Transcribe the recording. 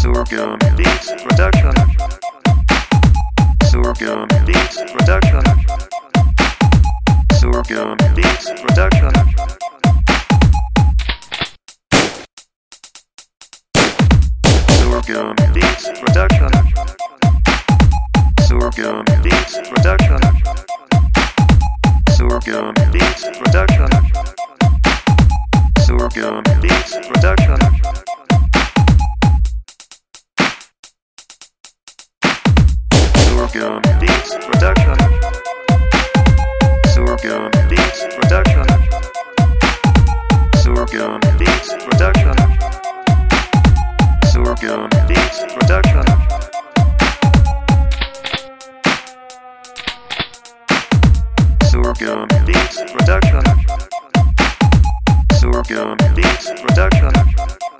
Sorghum Beats Production. Sorghum Beats Production. Sorghum Beats Production. Sorghum Beats Production. Sorghum Beats Production. Sorghum Beats Production. Sorghum Beats Production. Sorghum Beats Production. Sorghum Beats Production. Sorghum Beats Production. Sorghum Beats Production. Sorghum Beats Production. Sorghum Beats Production.